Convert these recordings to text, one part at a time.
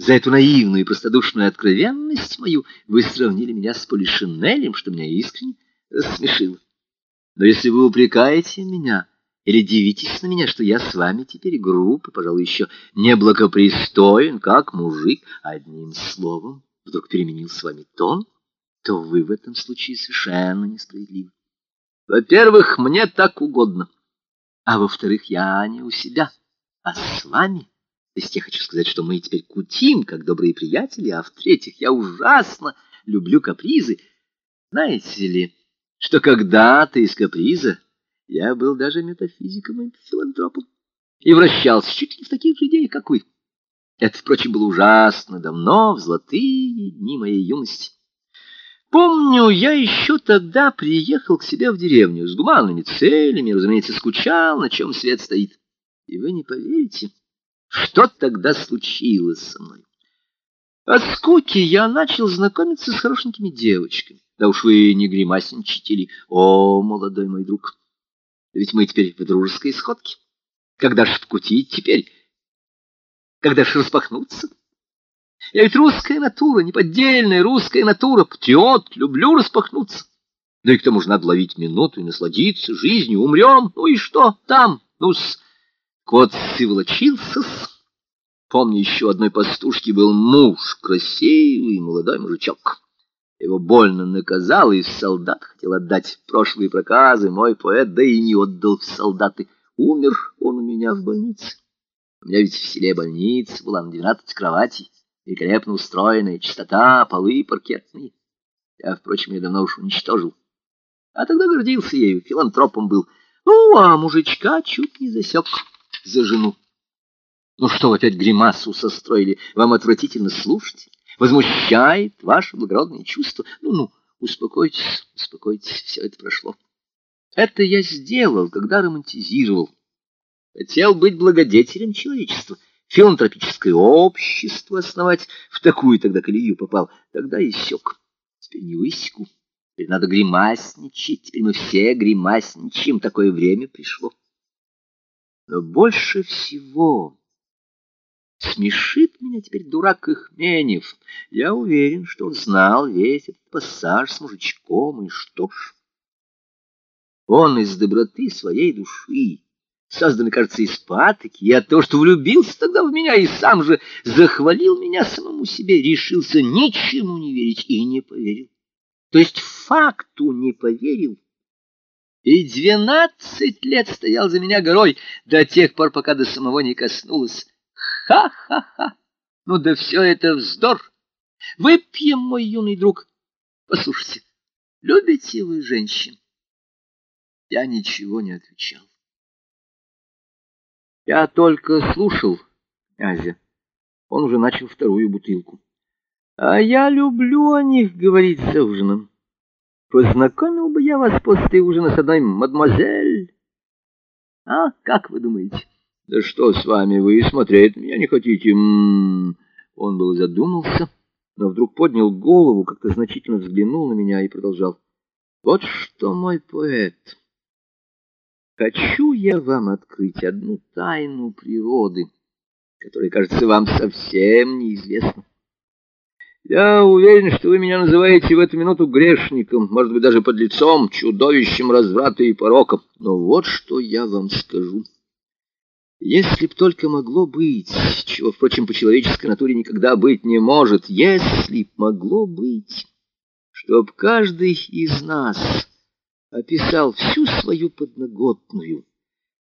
За эту наивную и простодушную откровенность мою вы сравнили меня с Полишинелем, что меня искренне рассмешило. Но если вы упрекаете меня или дивитесь на меня, что я с вами теперь груб и, пожалуй, еще неблагопристоен, как мужик, одним словом, вдруг переменил с вами тон, то вы в этом случае совершенно несправедливы. Во-первых, мне так угодно, а во-вторых, я не у себя, а с вами. То есть я хочу сказать, что мы теперь кутим, как добрые приятели, а в-третьих, я ужасно люблю капризы. Знаете ли, что когда-то из каприза я был даже метафизиком и филантропом и вращался чуть ли в таких же идеях, как вы. Это, впрочем, было ужасно давно, в золотые дни моей юности. Помню, я еще тогда приехал к себе в деревню с гуманными целями, разумеется, скучал, на чем свет стоит. И вы не поверите... Что тогда случилось со мной? От скуки я начал знакомиться с хорошенькими девочками. Да уж вы не гримасничайте ли, о, молодой мой друг. Ведь мы теперь в дружеской сходке. Когда ж вкутить теперь? Когда ж распахнуться? Я ведь русская натура, неподдельная русская натура. Птиот, люблю распахнуться. Да и к тому же надо ловить минуту и насладиться жизнью. Умрем, ну и что там? Ну-с... Кот сиволочился. Помню, еще одной пастушки был муж, красивый молодой мужичок. Его больно наказал, и солдат хотел отдать прошлые проказы. Мой поэт, да и не отдал в солдаты. Умер он у меня в больнице. У меня ведь в селе больница была на двенадцать кроватей, великолепно устроенная, чистота, полы паркетные. Я, впрочем, ее давно уж уничтожил. А тогда гордился ею, филантропом был. Ну, а мужичка чуть не засек за жену. Ну что опять гримасу состроили? Вам отвратительно слушать? Возмущает ваше благородное чувство? Ну-ну, успокойтесь, успокойтесь, все это прошло. Это я сделал, когда романтизировал. Хотел быть благодетелем человечества, филантропическое общество основать. В такую тогда колею попал. Тогда и сёк. Теперь не высеку. Теперь надо гримасничать. Теперь мы все гримасничаем. Такое время пришло. Но больше всего смешит меня теперь дурак Ихменев. Я уверен, что он знал весь этот пассаж с мужичком, и что ж... Он из доброты своей души, созданный, кажется, из патоки, я то, что влюбился тогда в меня и сам же захвалил меня самому себе, решился ничему не верить и не поверил. То есть факту не поверил, и двенадцать лет стоял за меня горой до тех пор, пока до самого не коснулась. Ха-ха-ха! Ну да все это вздор! Выпьем, мой юный друг. Послушайте, любите вы женщин? Я ничего не отвечал. Я только слушал князя. Он уже начал вторую бутылку. А я люблю о них говорить за ужином. Познакомил бы я вас после ужина с одной мадемуазель. А, как вы думаете? Да что с вами, вы смотреть меня не хотите? М -м -м. Он был задумался, но вдруг поднял голову, как-то значительно взглянул на меня и продолжал. Вот что, мой поэт, хочу я вам открыть одну тайну природы, которая, кажется, вам совсем неизвестна. Я уверен, что вы меня называете в эту минуту грешником, может быть, даже подлецом, чудовищем разврата и порока. Но вот что я вам скажу. Если б только могло быть, чего, впрочем, по человеческой натуре никогда быть не может, если б могло быть, чтоб каждый из нас описал всю свою подноготную,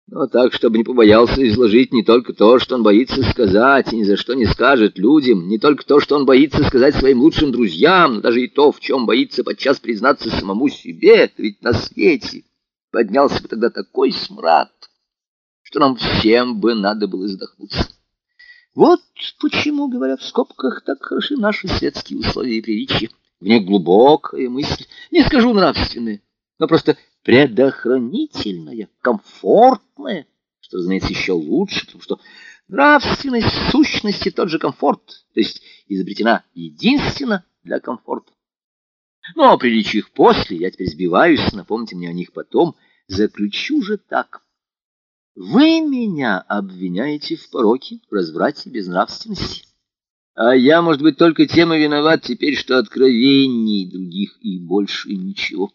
но так, чтобы не побоялся изложить не только то, что он боится сказать, и ни за что не скажет людям, не только то, что он боится сказать своим лучшим друзьям, но даже и то, в чем боится подчас признаться самому себе, ведь на свете поднялся бы тогда такой смрад, что нам всем бы надо было задохнуться. Вот почему, говоря в скобках, так хороши наши светские условия и приличия. В них глубокая мысль, не скажу нравственная, но просто предохранительная, комфортная, что, разумеется, еще лучше, потому что нравственность в сущности тот же комфорт, то есть изобретена единственно для комфорта. Но ну, о приличиях после, я теперь сбиваюсь, напомните мне о них потом, заключу же так. Вы меня обвиняете в пороке, разврате, безнравственности. А я, может быть, только тем и виноват теперь, что откровений других и больше ничего.